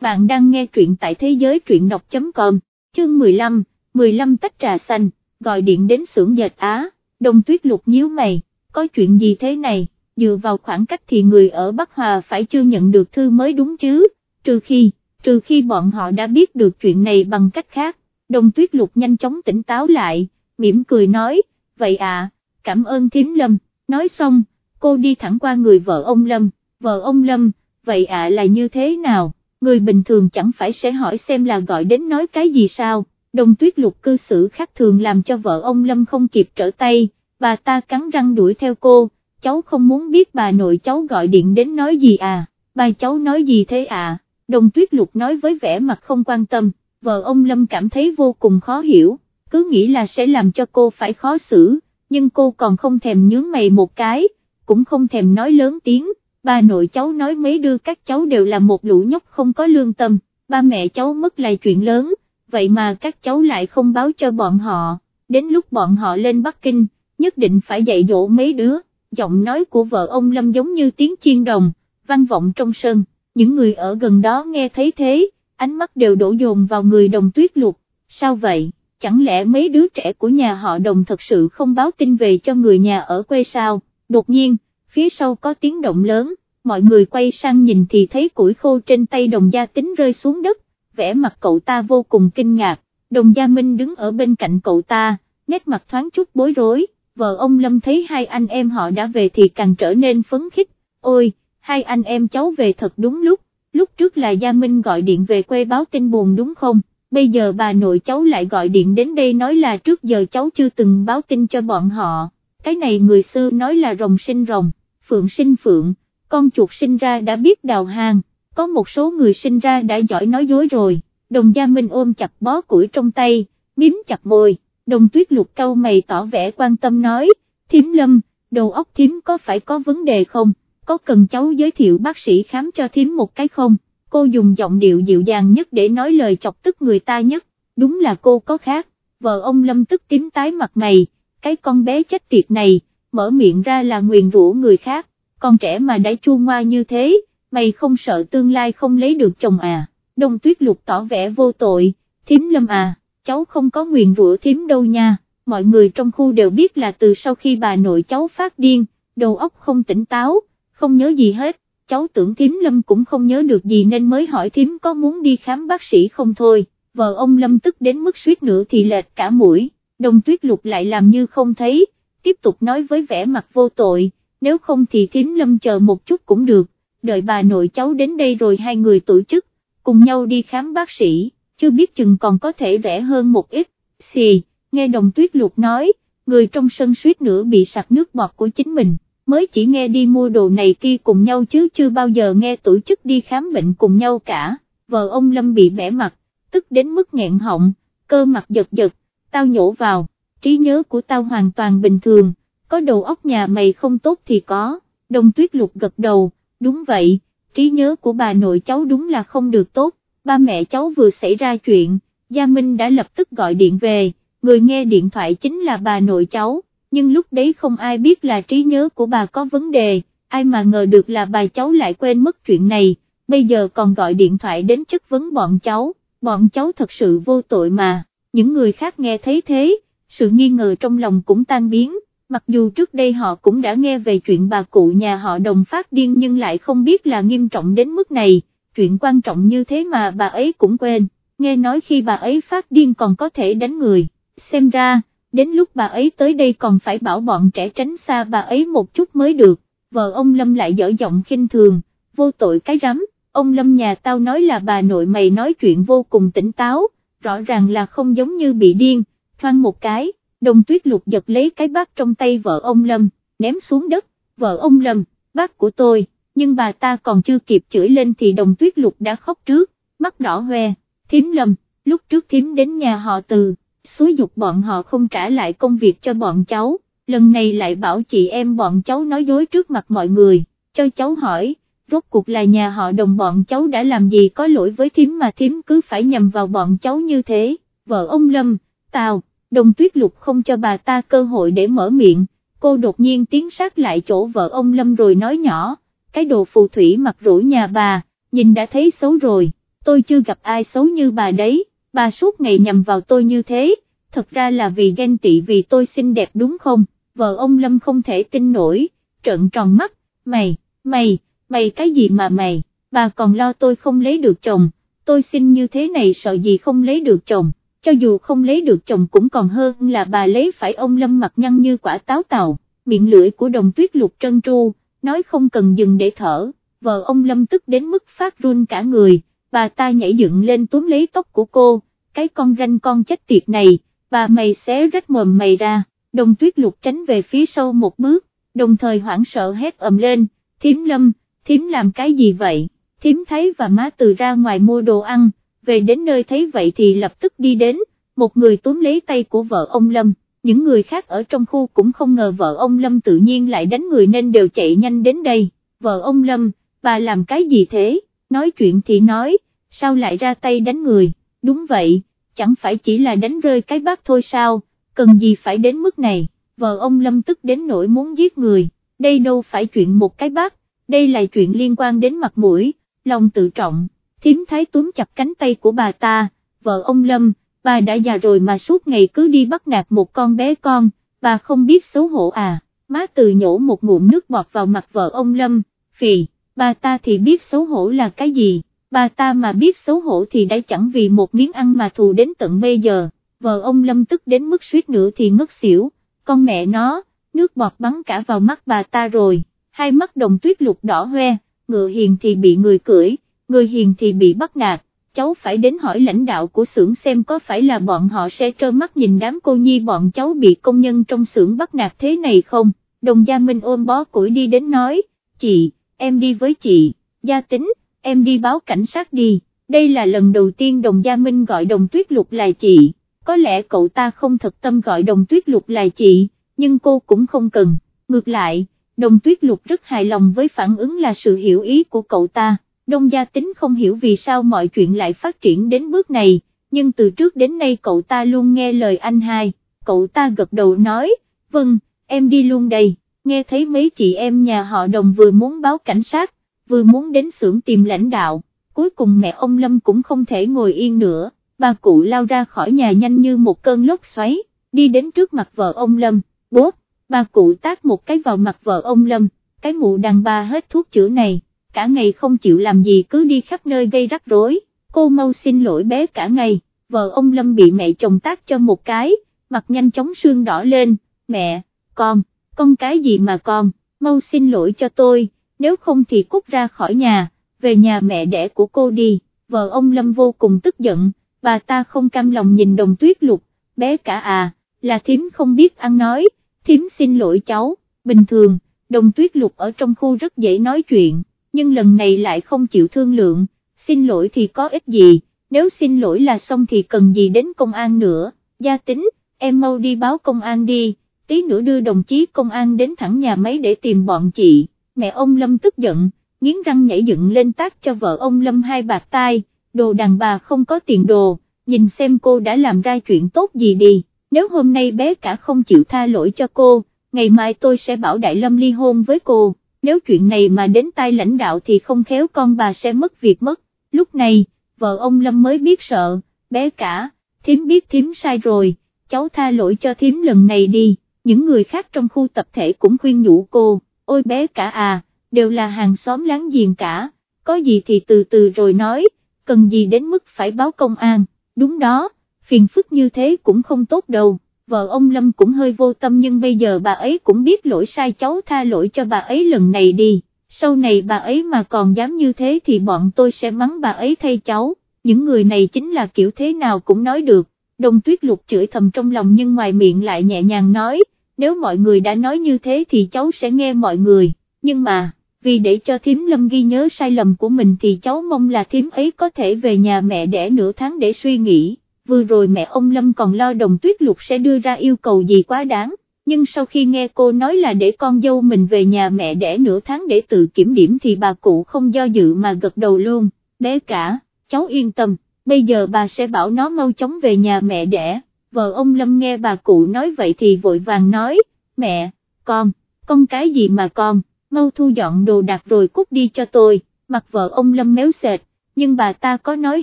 bạn đang nghe truyện tại thế giới truyện đọc.com, chương 15, 15 tách trà xanh, gọi điện đến xưởng dệt Á, đông tuyết lục nhíu mày, có chuyện gì thế này, dựa vào khoảng cách thì người ở Bắc Hòa phải chưa nhận được thư mới đúng chứ, trừ khi, trừ khi bọn họ đã biết được chuyện này bằng cách khác, đông tuyết lục nhanh chóng tỉnh táo lại, mỉm cười nói, vậy à, cảm ơn thím lâm, nói xong, cô đi thẳng qua người vợ ông Lâm, vợ ông Lâm, vậy à là như thế nào, người bình thường chẳng phải sẽ hỏi xem là gọi đến nói cái gì sao, đồng tuyết lục cư xử khác thường làm cho vợ ông Lâm không kịp trở tay, bà ta cắn răng đuổi theo cô, cháu không muốn biết bà nội cháu gọi điện đến nói gì à, bà cháu nói gì thế à, đồng tuyết lục nói với vẻ mặt không quan tâm, vợ ông Lâm cảm thấy vô cùng khó hiểu, cứ nghĩ là sẽ làm cho cô phải khó xử, nhưng cô còn không thèm nhướng mày một cái, cũng không thèm nói lớn tiếng, ba nội cháu nói mấy đưa các cháu đều là một lũ nhóc không có lương tâm, ba mẹ cháu mất là chuyện lớn, vậy mà các cháu lại không báo cho bọn họ, đến lúc bọn họ lên Bắc Kinh, nhất định phải dạy dỗ mấy đứa, giọng nói của vợ ông Lâm giống như tiếng chiên đồng, vang vọng trong sân, những người ở gần đó nghe thấy thế, ánh mắt đều đổ dồn vào người đồng tuyết lục, sao vậy, chẳng lẽ mấy đứa trẻ của nhà họ đồng thật sự không báo tin về cho người nhà ở quê sao? đột nhiên, phía sau có tiếng động lớn, mọi người quay sang nhìn thì thấy củi khô trên tay đồng gia tính rơi xuống đất, vẻ mặt cậu ta vô cùng kinh ngạc, đồng gia Minh đứng ở bên cạnh cậu ta, nét mặt thoáng chút bối rối, vợ ông Lâm thấy hai anh em họ đã về thì càng trở nên phấn khích, ôi, hai anh em cháu về thật đúng lúc, lúc trước là Gia Minh gọi điện về quê báo tin buồn đúng không, bây giờ bà nội cháu lại gọi điện đến đây nói là trước giờ cháu chưa từng báo tin cho bọn họ. Cái này người xưa nói là rồng sinh rồng, phượng sinh phượng, con chuột sinh ra đã biết đào hang, có một số người sinh ra đã giỏi nói dối rồi, đồng gia Minh ôm chặt bó củi trong tay, miếm chặt môi, đồng tuyết lục cau mày tỏ vẻ quan tâm nói, thiếm lâm, đầu óc thiếm có phải có vấn đề không, có cần cháu giới thiệu bác sĩ khám cho thiếm một cái không, cô dùng giọng điệu dịu dàng nhất để nói lời chọc tức người ta nhất, đúng là cô có khác, vợ ông lâm tức tím tái mặt mày, cái con bé chết tiệt này, mở miệng ra là nguyền rủa người khác, con trẻ mà đã chua ngoa như thế, mày không sợ tương lai không lấy được chồng à, đông tuyết lục tỏ vẻ vô tội, thím lâm à, cháu không có nguyền rủa thím đâu nha, mọi người trong khu đều biết là từ sau khi bà nội cháu phát điên, đầu óc không tỉnh táo, không nhớ gì hết, cháu tưởng thím lâm cũng không nhớ được gì nên mới hỏi thím có muốn đi khám bác sĩ không thôi, vợ ông lâm tức đến mức suýt nữa thì lệch cả mũi. Đông tuyết lục lại làm như không thấy, tiếp tục nói với vẻ mặt vô tội, nếu không thì thím lâm chờ một chút cũng được, đợi bà nội cháu đến đây rồi hai người tổ chức, cùng nhau đi khám bác sĩ, chưa biết chừng còn có thể rẻ hơn một ít, xì, nghe đồng tuyết lục nói, người trong sân suýt nữa bị sặc nước bọt của chính mình, mới chỉ nghe đi mua đồ này kia cùng nhau chứ chưa bao giờ nghe tổ chức đi khám bệnh cùng nhau cả, vợ ông Lâm bị bẻ mặt, tức đến mức nghẹn họng, cơ mặt giật giật, tao nhổ vào, trí nhớ của tao hoàn toàn bình thường, có đầu óc nhà mày không tốt thì có, đồng tuyết lục gật đầu, đúng vậy, trí nhớ của bà nội cháu đúng là không được tốt, ba mẹ cháu vừa xảy ra chuyện, Gia Minh đã lập tức gọi điện về, người nghe điện thoại chính là bà nội cháu, nhưng lúc đấy không ai biết là trí nhớ của bà có vấn đề, ai mà ngờ được là bà cháu lại quên mất chuyện này, bây giờ còn gọi điện thoại đến chất vấn bọn cháu, bọn cháu thật sự vô tội mà những người khác nghe thấy thế, sự nghi ngờ trong lòng cũng tan biến, mặc dù trước đây họ cũng đã nghe về chuyện bà cụ nhà họ đồng phát điên nhưng lại không biết là nghiêm trọng đến mức này, chuyện quan trọng như thế mà bà ấy cũng quên, nghe nói khi bà ấy phát điên còn có thể đánh người, xem ra, đến lúc bà ấy tới đây còn phải bảo bọn trẻ tránh xa bà ấy một chút mới được, vợ ông Lâm lại dở giọng khinh thường, vô tội cái rắm, ông Lâm nhà tao nói là bà nội mày nói chuyện vô cùng tỉnh táo, rõ ràng là không giống như bị điên, thoang một cái, đồng tuyết lục giật lấy cái bát trong tay vợ ông Lâm, ném xuống đất, vợ ông Lâm, bát của tôi, nhưng bà ta còn chưa kịp chửi lên thì đồng tuyết lục đã khóc trước, mắt đỏ hoe, thím Lâm, lúc trước thím đến nhà họ từ, xúi dục bọn họ không trả lại công việc cho bọn cháu, lần này lại bảo chị em bọn cháu nói dối trước mặt mọi người, cho cháu hỏi rốt cuộc là nhà họ đồng bọn cháu đã làm gì có lỗi với thím mà thím cứ phải nhầm vào bọn cháu như thế, vợ ông Lâm, Tào, đồng tuyết lục không cho bà ta cơ hội để mở miệng, cô đột nhiên tiến sát lại chỗ vợ ông Lâm rồi nói nhỏ, cái đồ phù thủy mặc rủi nhà bà, nhìn đã thấy xấu rồi, tôi chưa gặp ai xấu như bà đấy, bà suốt ngày nhầm vào tôi như thế, thật ra là vì ghen tị vì tôi xinh đẹp đúng không, vợ ông Lâm không thể tin nổi, trợn tròn mắt, mày, mày, mày cái gì mà mày, bà còn lo tôi không lấy được chồng, tôi xin như thế này sợ gì không lấy được chồng, cho dù không lấy được chồng cũng còn hơn là bà lấy phải ông Lâm mặt nhăn như quả táo tàu, miệng lưỡi của đồng tuyết lục trân tru, nói không cần dừng để thở, vợ ông Lâm tức đến mức phát run cả người, bà ta nhảy dựng lên túm lấy tóc của cô, cái con ranh con chết tiệt này, bà mày xé rách mồm mày ra, đồng tuyết lục tránh về phía sau một bước, đồng thời hoảng sợ hét ầm lên, Thím lâm, Thím làm cái gì vậy, Thím thấy và má từ ra ngoài mua đồ ăn, về đến nơi thấy vậy thì lập tức đi đến, một người túm lấy tay của vợ ông Lâm, những người khác ở trong khu cũng không ngờ vợ ông Lâm tự nhiên lại đánh người nên đều chạy nhanh đến đây, vợ ông Lâm, bà làm cái gì thế, nói chuyện thì nói, sao lại ra tay đánh người, đúng vậy, chẳng phải chỉ là đánh rơi cái bát thôi sao, cần gì phải đến mức này, vợ ông Lâm tức đến nỗi muốn giết người, đây đâu phải chuyện một cái bát, đây là chuyện liên quan đến mặt mũi, lòng tự trọng, thiếm thái túm chặt cánh tay của bà ta, vợ ông Lâm, bà đã già rồi mà suốt ngày cứ đi bắt nạt một con bé con, bà không biết xấu hổ à, má từ nhổ một ngụm nước bọt vào mặt vợ ông Lâm, phì, bà ta thì biết xấu hổ là cái gì, bà ta mà biết xấu hổ thì đã chẳng vì một miếng ăn mà thù đến tận bây giờ, vợ ông Lâm tức đến mức suýt nữa thì ngất xỉu, con mẹ nó, nước bọt bắn cả vào mắt bà ta rồi, hai mắt đồng tuyết lục đỏ hoe, ngựa hiền thì bị người cưỡi, người hiền thì bị bắt nạt, cháu phải đến hỏi lãnh đạo của xưởng xem có phải là bọn họ sẽ trơ mắt nhìn đám cô nhi bọn cháu bị công nhân trong xưởng bắt nạt thế này không, đồng gia Minh ôm bó củi đi đến nói, chị, em đi với chị, gia tính, em đi báo cảnh sát đi, đây là lần đầu tiên đồng gia Minh gọi đồng tuyết lục là chị, có lẽ cậu ta không thật tâm gọi đồng tuyết lục là chị, nhưng cô cũng không cần, ngược lại, đồng tuyết lục rất hài lòng với phản ứng là sự hiểu ý của cậu ta, đông gia tính không hiểu vì sao mọi chuyện lại phát triển đến bước này, nhưng từ trước đến nay cậu ta luôn nghe lời anh hai, cậu ta gật đầu nói, vâng, em đi luôn đây, nghe thấy mấy chị em nhà họ đồng vừa muốn báo cảnh sát, vừa muốn đến xưởng tìm lãnh đạo, cuối cùng mẹ ông Lâm cũng không thể ngồi yên nữa, bà cụ lao ra khỏi nhà nhanh như một cơn lốc xoáy, đi đến trước mặt vợ ông Lâm, bố, bà cụ tát một cái vào mặt vợ ông Lâm, cái mụ đàn bà hết thuốc chữa này, cả ngày không chịu làm gì cứ đi khắp nơi gây rắc rối, cô mau xin lỗi bé cả ngày, vợ ông Lâm bị mẹ chồng tác cho một cái, mặt nhanh chóng sương đỏ lên, mẹ, con, con cái gì mà con, mau xin lỗi cho tôi, nếu không thì cút ra khỏi nhà, về nhà mẹ đẻ của cô đi, vợ ông Lâm vô cùng tức giận, bà ta không cam lòng nhìn đồng tuyết lục, bé cả à, là thím không biết ăn nói, thím xin lỗi cháu, bình thường, đồng tuyết lục ở trong khu rất dễ nói chuyện, nhưng lần này lại không chịu thương lượng, xin lỗi thì có ích gì, nếu xin lỗi là xong thì cần gì đến công an nữa, gia tính, em mau đi báo công an đi, tí nữa đưa đồng chí công an đến thẳng nhà máy để tìm bọn chị, mẹ ông Lâm tức giận, nghiến răng nhảy dựng lên tác cho vợ ông Lâm hai bạc tai, đồ đàn bà không có tiền đồ, nhìn xem cô đã làm ra chuyện tốt gì đi, nếu hôm nay bé cả không chịu tha lỗi cho cô, ngày mai tôi sẽ bảo Đại Lâm ly hôn với cô, nếu chuyện này mà đến tay lãnh đạo thì không khéo con bà sẽ mất việc mất, lúc này, vợ ông Lâm mới biết sợ, bé cả, thím biết thím sai rồi, cháu tha lỗi cho thím lần này đi, những người khác trong khu tập thể cũng khuyên nhủ cô, ôi bé cả à, đều là hàng xóm láng giềng cả, có gì thì từ từ rồi nói, cần gì đến mức phải báo công an, đúng đó, phiền phức như thế cũng không tốt đâu, vợ ông Lâm cũng hơi vô tâm nhưng bây giờ bà ấy cũng biết lỗi sai cháu tha lỗi cho bà ấy lần này đi, sau này bà ấy mà còn dám như thế thì bọn tôi sẽ mắng bà ấy thay cháu, những người này chính là kiểu thế nào cũng nói được, đồng tuyết lục chửi thầm trong lòng nhưng ngoài miệng lại nhẹ nhàng nói, nếu mọi người đã nói như thế thì cháu sẽ nghe mọi người, nhưng mà, vì để cho thím lâm ghi nhớ sai lầm của mình thì cháu mong là thím ấy có thể về nhà mẹ đẻ nửa tháng để suy nghĩ, vừa rồi mẹ ông Lâm còn lo đồng tuyết lục sẽ đưa ra yêu cầu gì quá đáng, nhưng sau khi nghe cô nói là để con dâu mình về nhà mẹ đẻ nửa tháng để tự kiểm điểm thì bà cụ không do dự mà gật đầu luôn, bé cả, cháu yên tâm, bây giờ bà sẽ bảo nó mau chóng về nhà mẹ đẻ, vợ ông Lâm nghe bà cụ nói vậy thì vội vàng nói, mẹ, con, con cái gì mà con, mau thu dọn đồ đạc rồi cút đi cho tôi, mặt vợ ông Lâm méo sệt, nhưng bà ta có nói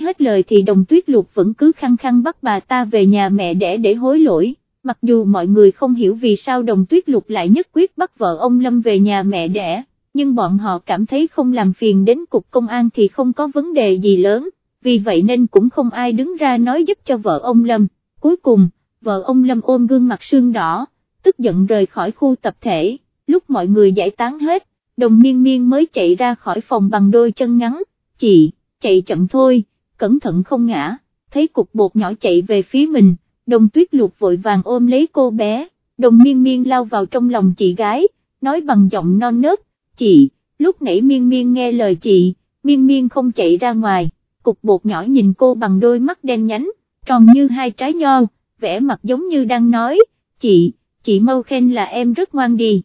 hết lời thì đồng tuyết lục vẫn cứ khăng khăng bắt bà ta về nhà mẹ đẻ để hối lỗi, mặc dù mọi người không hiểu vì sao đồng tuyết lục lại nhất quyết bắt vợ ông Lâm về nhà mẹ đẻ, nhưng bọn họ cảm thấy không làm phiền đến cục công an thì không có vấn đề gì lớn, vì vậy nên cũng không ai đứng ra nói giúp cho vợ ông Lâm, cuối cùng, vợ ông Lâm ôm gương mặt sương đỏ, tức giận rời khỏi khu tập thể, lúc mọi người giải tán hết, đồng miên miên mới chạy ra khỏi phòng bằng đôi chân ngắn, chị, chạy chậm thôi, cẩn thận không ngã, thấy cục bột nhỏ chạy về phía mình, đồng tuyết lục vội vàng ôm lấy cô bé, đồng miên miên lao vào trong lòng chị gái, nói bằng giọng non nớt, chị, lúc nãy miên miên nghe lời chị, miên miên không chạy ra ngoài, cục bột nhỏ nhìn cô bằng đôi mắt đen nhánh, tròn như hai trái nho, vẻ mặt giống như đang nói, chị, chị mau khen là em rất ngoan đi.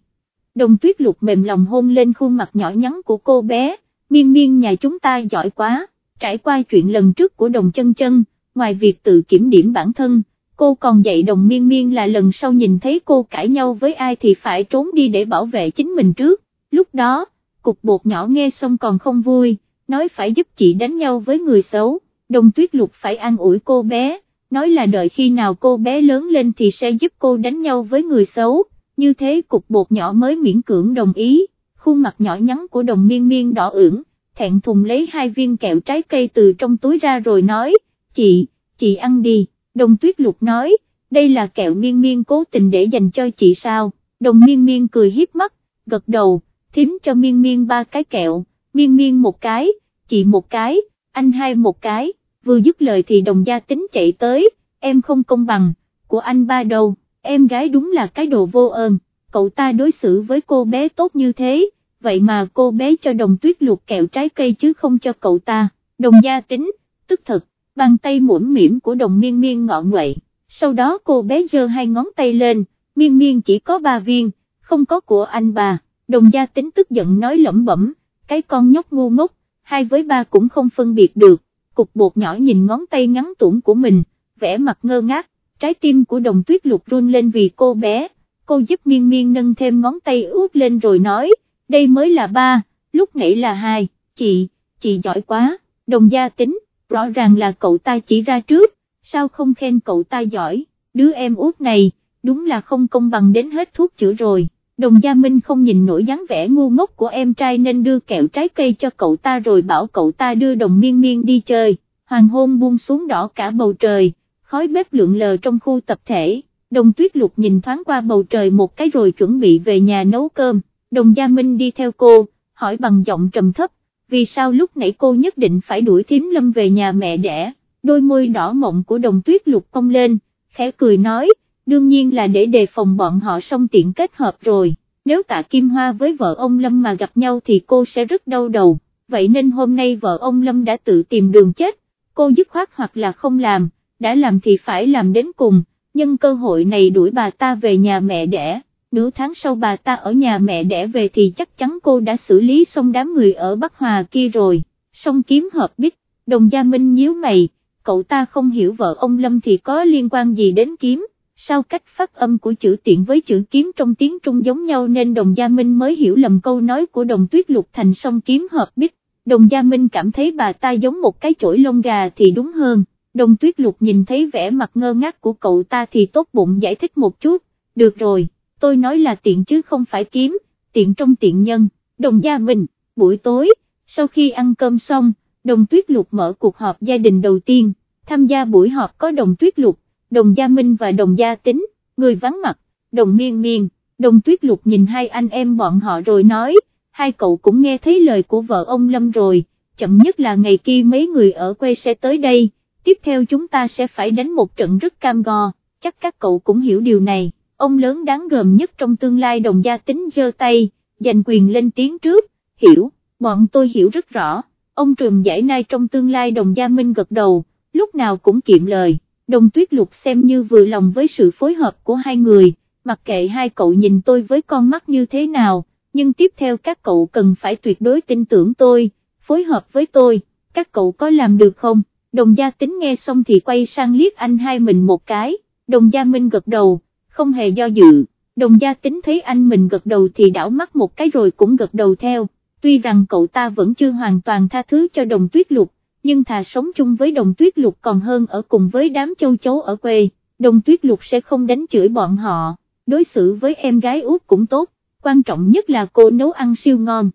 Đồng tuyết lục mềm lòng hôn lên khuôn mặt nhỏ nhắn của cô bé, miên miên nhà chúng ta giỏi quá, trải qua chuyện lần trước của đồng chân chân, ngoài việc tự kiểm điểm bản thân, cô còn dạy đồng miên miên là lần sau nhìn thấy cô cãi nhau với ai thì phải trốn đi để bảo vệ chính mình trước, lúc đó, cục bột nhỏ nghe xong còn không vui, nói phải giúp chị đánh nhau với người xấu, đồng tuyết lục phải an ủi cô bé, nói là đợi khi nào cô bé lớn lên thì sẽ giúp cô đánh nhau với người xấu, như thế cục bột nhỏ mới miễn cưỡng đồng ý, khuôn mặt nhỏ nhắn của đồng miên miên đỏ ửng, thẹn thùng lấy hai viên kẹo trái cây từ trong túi ra rồi nói, chị, chị ăn đi, đồng tuyết lục nói, đây là kẹo miên miên cố tình để dành cho chị sao, đồng miên miên cười hiếp mắt, gật đầu, thím cho miên miên ba cái kẹo, miên miên một cái, chị một cái, anh hai một cái, vừa dứt lời thì đồng gia tính chạy tới, em không công bằng, của anh ba đâu, em gái đúng là cái đồ vô ơn, cậu ta đối xử với cô bé tốt như thế, vậy mà cô bé cho đồng tuyết luộc kẹo trái cây chứ không cho cậu ta, đồng gia tính, tức thật, bàn tay mũm mỉm của đồng miên miên ngọ nguậy, sau đó cô bé giơ hai ngón tay lên, miên miên chỉ có ba viên, không có của anh bà, đồng gia tính tức giận nói lẩm bẩm, cái con nhóc ngu ngốc, hai với ba cũng không phân biệt được, cục bột nhỏ nhìn ngón tay ngắn tủng của mình, vẻ mặt ngơ ngác, trái tim của đồng tuyết lục run lên vì cô bé, cô giúp miên miên nâng thêm ngón tay út lên rồi nói, đây mới là ba, lúc nãy là hai, chị, chị giỏi quá, đồng gia tính, rõ ràng là cậu ta chỉ ra trước, sao không khen cậu ta giỏi, đứa em út này, đúng là không công bằng đến hết thuốc chữa rồi. Đồng Gia Minh không nhìn nổi dáng vẻ ngu ngốc của em trai nên đưa kẹo trái cây cho cậu ta rồi bảo cậu ta đưa đồng miên miên đi chơi, hoàng hôn buông xuống đỏ cả bầu trời, khói bếp lượn lờ trong khu tập thể, đồng tuyết lục nhìn thoáng qua bầu trời một cái rồi chuẩn bị về nhà nấu cơm, đồng gia Minh đi theo cô, hỏi bằng giọng trầm thấp, vì sao lúc nãy cô nhất định phải đuổi thím lâm về nhà mẹ đẻ, đôi môi đỏ mộng của đồng tuyết lục cong lên, khẽ cười nói, đương nhiên là để đề phòng bọn họ song tiện kết hợp rồi, nếu tạ Kim Hoa với vợ ông Lâm mà gặp nhau thì cô sẽ rất đau đầu, vậy nên hôm nay vợ ông Lâm đã tự tìm đường chết, cô dứt khoát hoặc là không làm, đã làm thì phải làm đến cùng, nhân cơ hội này đuổi bà ta về nhà mẹ đẻ, nửa tháng sau bà ta ở nhà mẹ đẻ về thì chắc chắn cô đã xử lý xong đám người ở Bắc Hòa kia rồi, xong kiếm hợp bích, đồng gia Minh nhíu mày, cậu ta không hiểu vợ ông Lâm thì có liên quan gì đến kiếm sao cách phát âm của chữ tiện với chữ kiếm trong tiếng Trung giống nhau nên Đồng Gia Minh mới hiểu lầm câu nói của Đồng Tuyết Lục thành song kiếm hợp bích, Đồng Gia Minh cảm thấy bà ta giống một cái chổi lông gà thì đúng hơn, Đồng Tuyết Lục nhìn thấy vẻ mặt ngơ ngác của cậu ta thì tốt bụng giải thích một chút, được rồi, tôi nói là tiện chứ không phải kiếm, tiện trong tiện nhân, Đồng Gia Minh, buổi tối, sau khi ăn cơm xong, Đồng Tuyết Lục mở cuộc họp gia đình đầu tiên, tham gia buổi họp có Đồng Tuyết Lục, đồng gia Minh và đồng gia Tính, người vắng mặt, đồng miên miên, đồng tuyết lục nhìn hai anh em bọn họ rồi nói, hai cậu cũng nghe thấy lời của vợ ông Lâm rồi, chậm nhất là ngày kia mấy người ở quê sẽ tới đây, tiếp theo chúng ta sẽ phải đánh một trận rất cam go, chắc các cậu cũng hiểu điều này, ông lớn đáng gờm nhất trong tương lai đồng gia Tính giơ tay, giành quyền lên tiếng trước, hiểu, bọn tôi hiểu rất rõ, ông trùm giải nai trong tương lai đồng gia Minh gật đầu, lúc nào cũng kiệm lời. Đồng tuyết lục xem như vừa lòng với sự phối hợp của hai người, mặc kệ hai cậu nhìn tôi với con mắt như thế nào, nhưng tiếp theo các cậu cần phải tuyệt đối tin tưởng tôi, phối hợp với tôi, các cậu có làm được không? Đồng gia tính nghe xong thì quay sang liếc anh hai mình một cái, đồng gia minh gật đầu, không hề do dự, đồng gia tính thấy anh mình gật đầu thì đảo mắt một cái rồi cũng gật đầu theo, tuy rằng cậu ta vẫn chưa hoàn toàn tha thứ cho đồng tuyết lục, nhưng thà sống chung với đồng tuyết lục còn hơn ở cùng với đám châu chấu ở quê, đồng tuyết lục sẽ không đánh chửi bọn họ, đối xử với em gái út cũng tốt, quan trọng nhất là cô nấu ăn siêu ngon.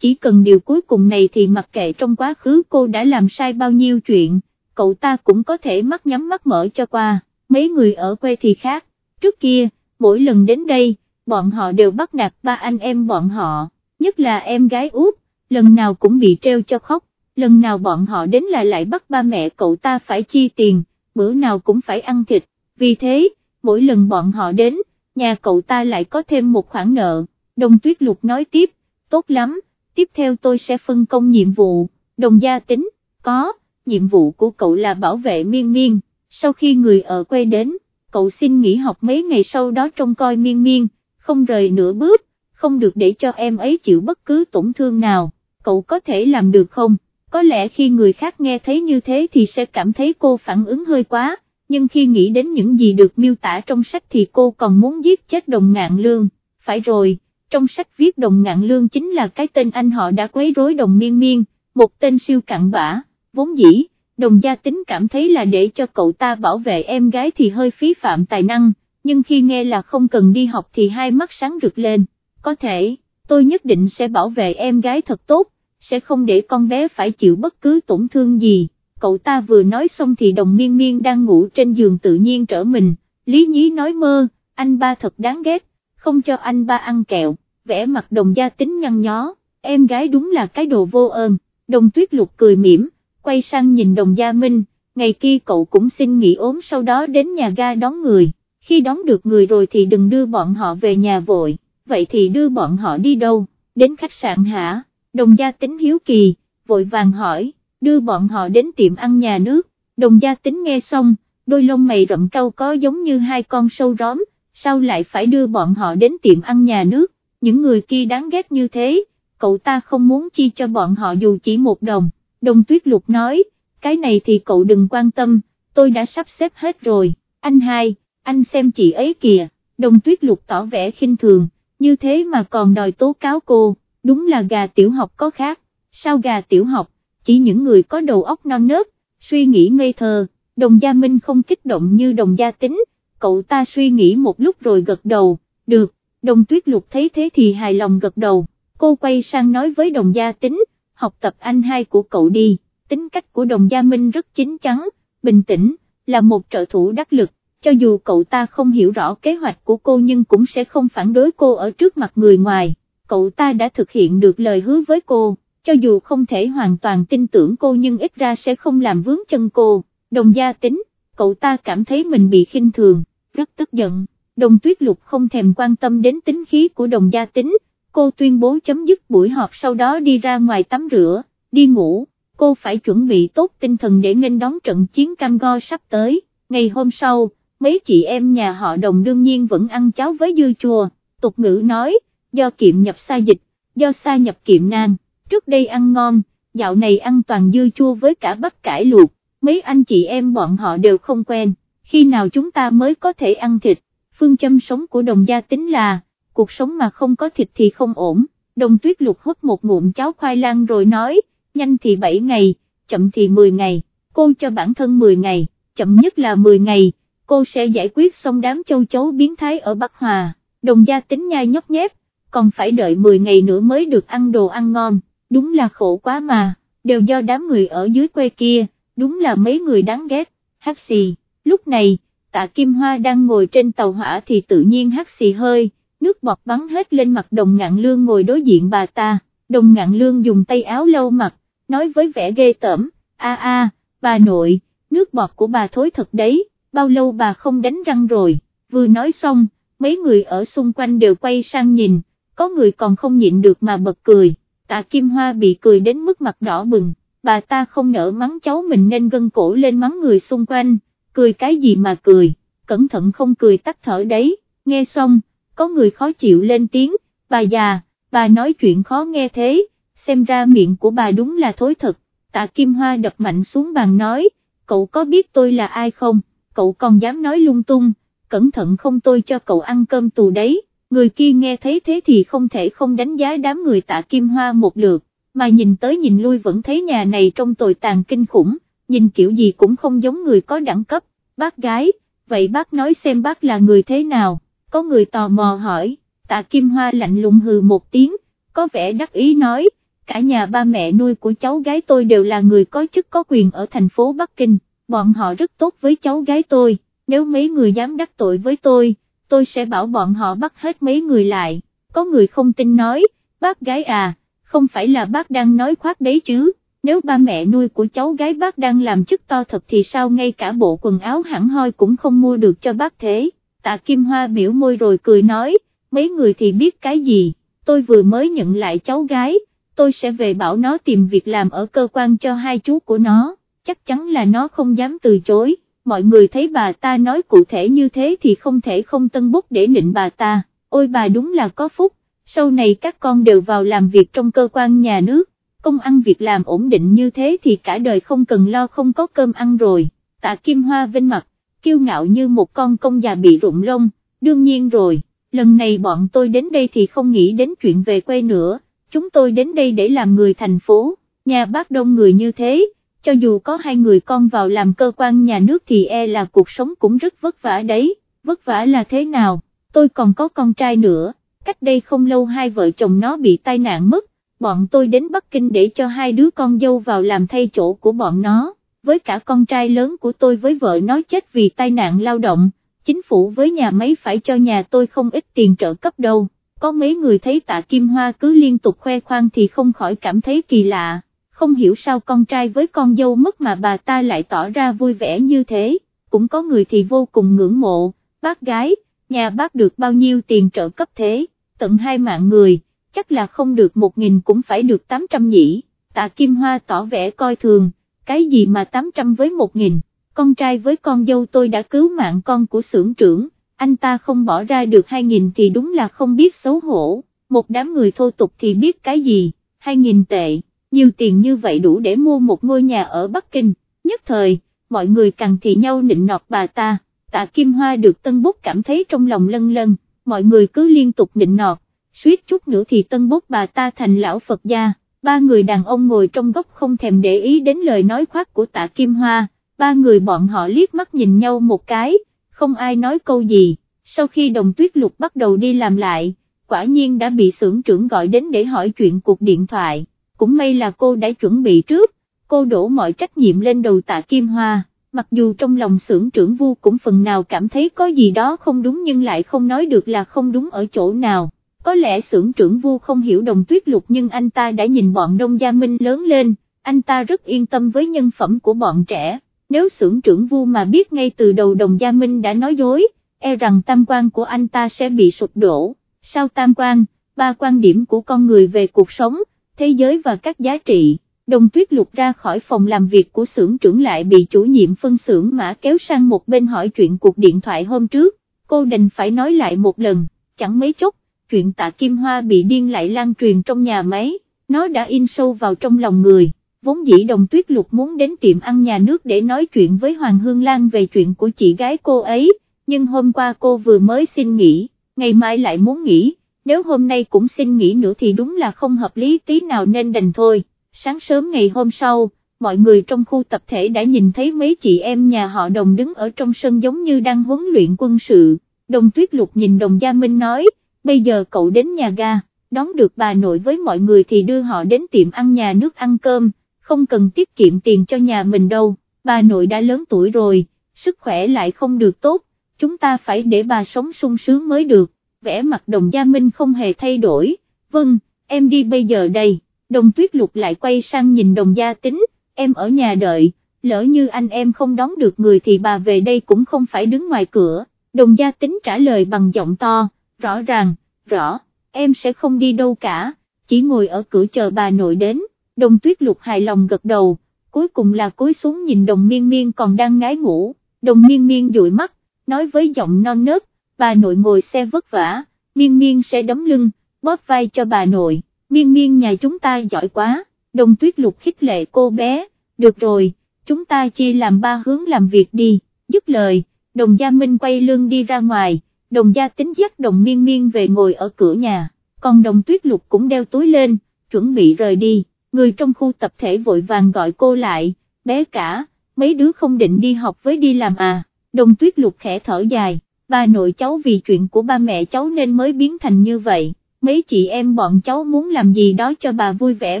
Chỉ cần điều cuối cùng này thì mặc kệ trong quá khứ cô đã làm sai bao nhiêu chuyện, cậu ta cũng có thể mắt nhắm mắt mở cho qua, mấy người ở quê thì khác, trước kia, mỗi lần đến đây, bọn họ đều bắt nạt ba anh em bọn họ, nhất là em gái út, lần nào cũng bị treo cho khóc, lần nào bọn họ đến là lại bắt ba mẹ cậu ta phải chi tiền, bữa nào cũng phải ăn thịt, vì thế, mỗi lần bọn họ đến, nhà cậu ta lại có thêm một khoản nợ, đồng tuyết lục nói tiếp, tốt lắm, tiếp theo tôi sẽ phân công nhiệm vụ, đồng gia tính, có, nhiệm vụ của cậu là bảo vệ miên miên, sau khi người ở quê đến, cậu xin nghỉ học mấy ngày sau đó trông coi miên miên, không rời nửa bước, không được để cho em ấy chịu bất cứ tổn thương nào, cậu có thể làm được không? Có lẽ khi người khác nghe thấy như thế thì sẽ cảm thấy cô phản ứng hơi quá, nhưng khi nghĩ đến những gì được miêu tả trong sách thì cô còn muốn giết chết đồng ngạn lương, phải rồi, trong sách viết đồng ngạn lương chính là cái tên anh họ đã quấy rối đồng miên miên, một tên siêu cặn bã, vốn dĩ, đồng gia tính cảm thấy là để cho cậu ta bảo vệ em gái thì hơi phí phạm tài năng, nhưng khi nghe là không cần đi học thì hai mắt sáng rực lên, có thể, tôi nhất định sẽ bảo vệ em gái thật tốt, sẽ không để con bé phải chịu bất cứ tổn thương gì. Cậu ta vừa nói xong thì đồng miên miên đang ngủ trên giường tự nhiên trở mình, Lý Nhí nói mơ, anh ba thật đáng ghét, không cho anh ba ăn kẹo, vẽ mặt đồng gia tính nhăn nhó, em gái đúng là cái đồ vô ơn, đồng tuyết lục cười mỉm, quay sang nhìn đồng gia Minh, ngày kia cậu cũng xin nghỉ ốm sau đó đến nhà ga đón người, khi đón được người rồi thì đừng đưa bọn họ về nhà vội, vậy thì đưa bọn họ đi đâu, đến khách sạn hả, đồng gia tính hiếu kỳ, vội vàng hỏi, đưa bọn họ đến tiệm ăn nhà nước, đồng gia tính nghe xong, đôi lông mày rậm cau có giống như hai con sâu róm, sao lại phải đưa bọn họ đến tiệm ăn nhà nước, những người kia đáng ghét như thế, cậu ta không muốn chi cho bọn họ dù chỉ một đồng, đồng tuyết lục nói, cái này thì cậu đừng quan tâm, tôi đã sắp xếp hết rồi, anh hai, anh xem chị ấy kìa, đồng tuyết lục tỏ vẻ khinh thường, như thế mà còn đòi tố cáo cô, đúng là gà tiểu học có khác, sao gà tiểu học, chỉ những người có đầu óc non nớt, suy nghĩ ngây thơ, đồng gia Minh không kích động như đồng gia tính, cậu ta suy nghĩ một lúc rồi gật đầu, được, đồng tuyết lục thấy thế thì hài lòng gật đầu, cô quay sang nói với đồng gia tính, học tập anh hai của cậu đi, tính cách của đồng gia Minh rất chính chắn, bình tĩnh, là một trợ thủ đắc lực, cho dù cậu ta không hiểu rõ kế hoạch của cô nhưng cũng sẽ không phản đối cô ở trước mặt người ngoài, cậu ta đã thực hiện được lời hứa với cô, cho dù không thể hoàn toàn tin tưởng cô nhưng ít ra sẽ không làm vướng chân cô, đồng gia tính, cậu ta cảm thấy mình bị khinh thường, rất tức giận, đồng tuyết lục không thèm quan tâm đến tính khí của đồng gia tính, cô tuyên bố chấm dứt buổi họp sau đó đi ra ngoài tắm rửa, đi ngủ, cô phải chuẩn bị tốt tinh thần để nghênh đón trận chiến cam go sắp tới, ngày hôm sau, mấy chị em nhà họ đồng đương nhiên vẫn ăn cháo với dưa chua, tục ngữ nói, do kiệm nhập xa dịch, do xa nhập kiệm nan, trước đây ăn ngon, dạo này ăn toàn dưa chua với cả bắp cải luộc, mấy anh chị em bọn họ đều không quen, khi nào chúng ta mới có thể ăn thịt, phương châm sống của đồng gia tính là, cuộc sống mà không có thịt thì không ổn, đồng tuyết lục hút một ngụm cháo khoai lang rồi nói, nhanh thì 7 ngày, chậm thì 10 ngày, cô cho bản thân 10 ngày, chậm nhất là 10 ngày, cô sẽ giải quyết xong đám châu chấu biến thái ở Bắc Hòa, đồng gia tính nhai nhóc nhép, còn phải đợi 10 ngày nữa mới được ăn đồ ăn ngon, đúng là khổ quá mà, đều do đám người ở dưới quê kia, đúng là mấy người đáng ghét, Hắc xì, lúc này, tạ Kim Hoa đang ngồi trên tàu hỏa thì tự nhiên hắc xì hơi, nước bọt bắn hết lên mặt đồng ngạn lương ngồi đối diện bà ta, đồng ngạn lương dùng tay áo lâu mặt, nói với vẻ ghê tởm, a a, bà nội, nước bọt của bà thối thật đấy, bao lâu bà không đánh răng rồi, vừa nói xong, mấy người ở xung quanh đều quay sang nhìn, có người còn không nhịn được mà bật cười, tạ Kim Hoa bị cười đến mức mặt đỏ bừng, bà ta không nỡ mắng cháu mình nên gân cổ lên mắng người xung quanh, cười cái gì mà cười, cẩn thận không cười tắt thở đấy, nghe xong, có người khó chịu lên tiếng, bà già, bà nói chuyện khó nghe thế, xem ra miệng của bà đúng là thối thật, tạ Kim Hoa đập mạnh xuống bàn nói, cậu có biết tôi là ai không, cậu còn dám nói lung tung, cẩn thận không tôi cho cậu ăn cơm tù đấy, người kia nghe thấy thế thì không thể không đánh giá đám người tạ Kim Hoa một lượt, mà nhìn tới nhìn lui vẫn thấy nhà này trong tồi tàn kinh khủng, nhìn kiểu gì cũng không giống người có đẳng cấp, bác gái, vậy bác nói xem bác là người thế nào, có người tò mò hỏi, tạ Kim Hoa lạnh lùng hừ một tiếng, có vẻ đắc ý nói, cả nhà ba mẹ nuôi của cháu gái tôi đều là người có chức có quyền ở thành phố Bắc Kinh, bọn họ rất tốt với cháu gái tôi, nếu mấy người dám đắc tội với tôi, tôi sẽ bảo bọn họ bắt hết mấy người lại, có người không tin nói, bác gái à, không phải là bác đang nói khoác đấy chứ, nếu ba mẹ nuôi của cháu gái bác đang làm chức to thật thì sao ngay cả bộ quần áo hẳn hoi cũng không mua được cho bác thế, tạ Kim Hoa biểu môi rồi cười nói, mấy người thì biết cái gì, tôi vừa mới nhận lại cháu gái, tôi sẽ về bảo nó tìm việc làm ở cơ quan cho hai chú của nó, chắc chắn là nó không dám từ chối, mọi người thấy bà ta nói cụ thể như thế thì không thể không tân bút để nịnh bà ta, ôi bà đúng là có phúc, sau này các con đều vào làm việc trong cơ quan nhà nước, công ăn việc làm ổn định như thế thì cả đời không cần lo không có cơm ăn rồi, tạ Kim Hoa vinh mặt, kiêu ngạo như một con công già bị rụng lông, đương nhiên rồi, lần này bọn tôi đến đây thì không nghĩ đến chuyện về quê nữa, chúng tôi đến đây để làm người thành phố, nhà bác đông người như thế, cho dù có hai người con vào làm cơ quan nhà nước thì e là cuộc sống cũng rất vất vả đấy, vất vả là thế nào, tôi còn có con trai nữa, cách đây không lâu hai vợ chồng nó bị tai nạn mất, bọn tôi đến Bắc Kinh để cho hai đứa con dâu vào làm thay chỗ của bọn nó, với cả con trai lớn của tôi với vợ nó chết vì tai nạn lao động, chính phủ với nhà máy phải cho nhà tôi không ít tiền trợ cấp đâu, có mấy người thấy tạ Kim Hoa cứ liên tục khoe khoang thì không khỏi cảm thấy kỳ lạ, không hiểu sao con trai với con dâu mất mà bà ta lại tỏ ra vui vẻ như thế, cũng có người thì vô cùng ngưỡng mộ, bác gái, nhà bác được bao nhiêu tiền trợ cấp thế, tận hai mạng người, chắc là không được một nghìn cũng phải được tám trăm nhỉ, tạ Kim Hoa tỏ vẻ coi thường, cái gì mà tám trăm với một nghìn, con trai với con dâu tôi đã cứu mạng con của xưởng trưởng, anh ta không bỏ ra được hai nghìn thì đúng là không biết xấu hổ, một đám người thô tục thì biết cái gì, hai nghìn tệ, nhiều tiền như vậy đủ để mua một ngôi nhà ở Bắc Kinh, nhất thời, mọi người càng thì nhau nịnh nọt bà ta, tạ Kim Hoa được Tân Bút cảm thấy trong lòng lân lân, mọi người cứ liên tục nịnh nọt, suýt chút nữa thì Tân Bút bà ta thành lão Phật gia, ba người đàn ông ngồi trong góc không thèm để ý đến lời nói khoác của tạ Kim Hoa, ba người bọn họ liếc mắt nhìn nhau một cái, không ai nói câu gì, sau khi đồng tuyết lục bắt đầu đi làm lại, quả nhiên đã bị xưởng trưởng gọi đến để hỏi chuyện cuộc điện thoại, cũng may là cô đã chuẩn bị trước, cô đổ mọi trách nhiệm lên đầu tạ Kim Hoa, mặc dù trong lòng xưởng trưởng vu cũng phần nào cảm thấy có gì đó không đúng nhưng lại không nói được là không đúng ở chỗ nào. Có lẽ xưởng trưởng vu không hiểu đồng tuyết lục nhưng anh ta đã nhìn bọn Đông Gia Minh lớn lên, anh ta rất yên tâm với nhân phẩm của bọn trẻ, nếu xưởng trưởng vu mà biết ngay từ đầu Đồng Gia Minh đã nói dối, e rằng tam quan của anh ta sẽ bị sụp đổ, sau tam quan, ba quan điểm của con người về cuộc sống, thế giới và các giá trị. Đồng tuyết lục ra khỏi phòng làm việc của xưởng trưởng lại bị chủ nhiệm phân xưởng mã kéo sang một bên hỏi chuyện cuộc điện thoại hôm trước, cô đành phải nói lại một lần, chẳng mấy chốc, chuyện tạ Kim Hoa bị điên lại lan truyền trong nhà máy, nó đã in sâu vào trong lòng người, vốn dĩ đồng tuyết lục muốn đến tiệm ăn nhà nước để nói chuyện với Hoàng Hương Lan về chuyện của chị gái cô ấy, nhưng hôm qua cô vừa mới xin nghỉ, ngày mai lại muốn nghỉ, nếu hôm nay cũng xin nghỉ nữa thì đúng là không hợp lý tí nào nên đành thôi, sáng sớm ngày hôm sau, mọi người trong khu tập thể đã nhìn thấy mấy chị em nhà họ đồng đứng ở trong sân giống như đang huấn luyện quân sự, đồng tuyết lục nhìn đồng gia Minh nói, bây giờ cậu đến nhà ga, đón được bà nội với mọi người thì đưa họ đến tiệm ăn nhà nước ăn cơm, không cần tiết kiệm tiền cho nhà mình đâu, bà nội đã lớn tuổi rồi, sức khỏe lại không được tốt, chúng ta phải để bà sống sung sướng mới được, vẻ mặt đồng gia Minh không hề thay đổi, vâng, em đi bây giờ đây, đồng tuyết lục lại quay sang nhìn đồng gia tính, em ở nhà đợi, lỡ như anh em không đón được người thì bà về đây cũng không phải đứng ngoài cửa, đồng gia tính trả lời bằng giọng to, rõ ràng, rõ, em sẽ không đi đâu cả, chỉ ngồi ở cửa chờ bà nội đến, đồng tuyết lục hài lòng gật đầu, cuối cùng là cúi xuống nhìn đồng miên miên còn đang ngái ngủ, đồng miên miên dụi mắt, nói với giọng non nớt, bà nội ngồi xe vất vả, miên miên sẽ đấm lưng, bóp vai cho bà nội, miên miên nhà chúng ta giỏi quá, đồng tuyết lục khích lệ cô bé, được rồi, chúng ta chia làm ba hướng làm việc đi, dứt lời, đồng gia Minh quay lưng đi ra ngoài, đồng gia tính dắt đồng miên miên về ngồi ở cửa nhà, còn đồng tuyết lục cũng đeo túi lên, chuẩn bị rời đi, người trong khu tập thể vội vàng gọi cô lại, bé cả, mấy đứa không định đi học với đi làm à, đồng tuyết lục khẽ thở dài, ba nội cháu vì chuyện của ba mẹ cháu nên mới biến thành như vậy, mấy chị em bọn cháu muốn làm gì đó cho bà vui vẻ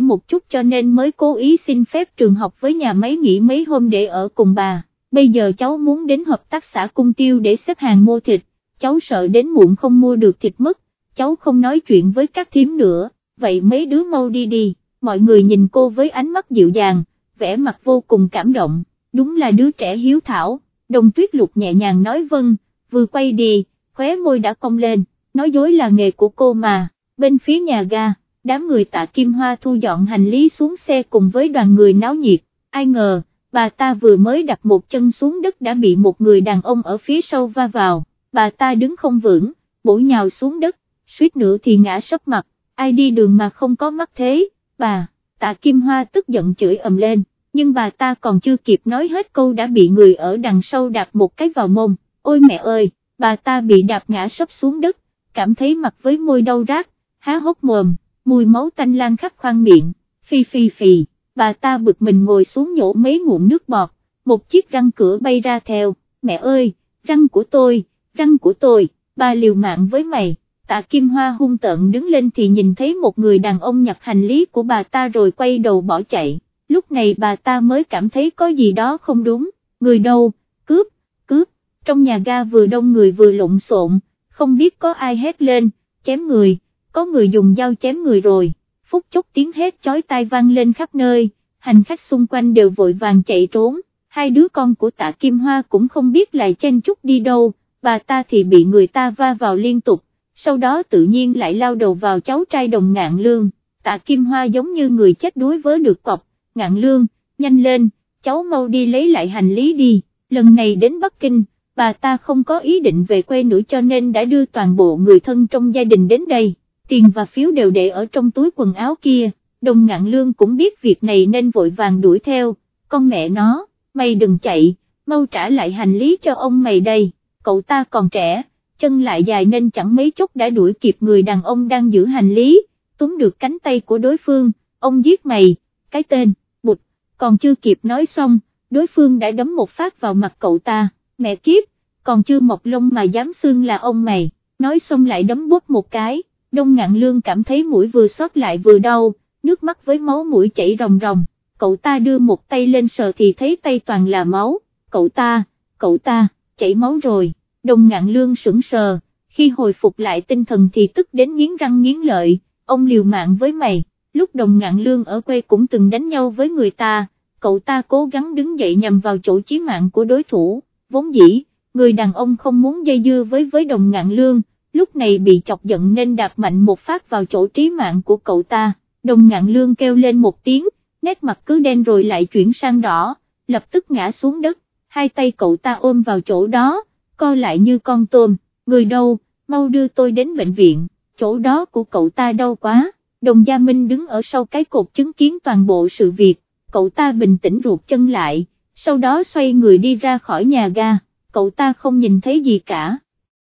một chút cho nên mới cố ý xin phép trường học với nhà máy nghỉ mấy hôm để ở cùng bà, bây giờ cháu muốn đến hợp tác xã cung tiêu để xếp hàng mua thịt, cháu sợ đến muộn không mua được thịt mất, cháu không nói chuyện với các thím nữa, vậy mấy đứa mau đi đi, mọi người nhìn cô với ánh mắt dịu dàng, vẻ mặt vô cùng cảm động, đúng là đứa trẻ hiếu thảo, đồng tuyết lục nhẹ nhàng nói vâng, vừa quay đi, khóe môi đã cong lên, nói dối là nghề của cô mà, bên phía nhà ga, đám người tạ Kim Hoa thu dọn hành lý xuống xe cùng với đoàn người náo nhiệt, ai ngờ, bà ta vừa mới đặt một chân xuống đất đã bị một người đàn ông ở phía sau va vào, bà ta đứng không vững, bổ nhào xuống đất, suýt nữa thì ngã sấp mặt, ai đi đường mà không có mắt thế, bà, tạ Kim Hoa tức giận chửi ầm lên, nhưng bà ta còn chưa kịp nói hết câu đã bị người ở đằng sau đạp một cái vào mông, ôi mẹ ơi, bà ta bị đạp ngã sấp xuống đất, cảm thấy mặt với môi đau rát, há hốc mồm, mùi máu tanh lan khắp khoang miệng, phi phi phì, bà ta bực mình ngồi xuống nhổ mấy ngụm nước bọt, một chiếc răng cửa bay ra theo, mẹ ơi, răng của tôi, răng của tôi, bà liều mạng với mày. Tạ Kim Hoa hung tợn đứng lên thì nhìn thấy một người đàn ông nhặt hành lý của bà ta rồi quay đầu bỏ chạy, lúc này bà ta mới cảm thấy có gì đó không đúng, người đâu, cướp, cướp, trong nhà ga vừa đông người vừa lộn xộn, không biết có ai hét lên, chém người, có người dùng dao chém người rồi, phút chốc tiếng hét chói tai vang lên khắp nơi, hành khách xung quanh đều vội vàng chạy trốn, hai đứa con của tạ Kim Hoa cũng không biết lại chen chút đi đâu, bà ta thì bị người ta va vào liên tục. Sau đó tự nhiên lại lao đầu vào cháu trai đồng ngạn lương, tạ Kim Hoa giống như người chết đuối với được cọc, ngạn lương, nhanh lên, cháu mau đi lấy lại hành lý đi, lần này đến Bắc Kinh, bà ta không có ý định về quê nữa cho nên đã đưa toàn bộ người thân trong gia đình đến đây, tiền và phiếu đều để ở trong túi quần áo kia, đồng ngạn lương cũng biết việc này nên vội vàng đuổi theo, con mẹ nó, mày đừng chạy, mau trả lại hành lý cho ông mày đây, cậu ta còn trẻ chân lại dài nên chẳng mấy chốc đã đuổi kịp người đàn ông đang giữ hành lý, túm được cánh tay của đối phương, ông giết mày, cái tên, bụt, còn chưa kịp nói xong, đối phương đã đấm một phát vào mặt cậu ta, mẹ kiếp, còn chưa mọc lông mà dám xương là ông mày, nói xong lại đấm bóp một cái, đông ngạn lương cảm thấy mũi vừa xót lại vừa đau, nước mắt với máu mũi chảy ròng ròng, cậu ta đưa một tay lên sờ thì thấy tay toàn là máu, cậu ta, cậu ta, chảy máu rồi. Đồng ngạn lương sững sờ, khi hồi phục lại tinh thần thì tức đến nghiến răng nghiến lợi, ông liều mạng với mày, lúc đồng ngạn lương ở quê cũng từng đánh nhau với người ta, cậu ta cố gắng đứng dậy nhằm vào chỗ chí mạng của đối thủ, vốn dĩ, người đàn ông không muốn dây dưa với với đồng ngạn lương, lúc này bị chọc giận nên đạp mạnh một phát vào chỗ trí mạng của cậu ta, đồng ngạn lương kêu lên một tiếng, nét mặt cứ đen rồi lại chuyển sang đỏ, lập tức ngã xuống đất, hai tay cậu ta ôm vào chỗ đó, co lại như con tôm, người đâu, mau đưa tôi đến bệnh viện, chỗ đó của cậu ta đau quá, đồng gia Minh đứng ở sau cái cột chứng kiến toàn bộ sự việc, cậu ta bình tĩnh ruột chân lại, sau đó xoay người đi ra khỏi nhà ga, cậu ta không nhìn thấy gì cả,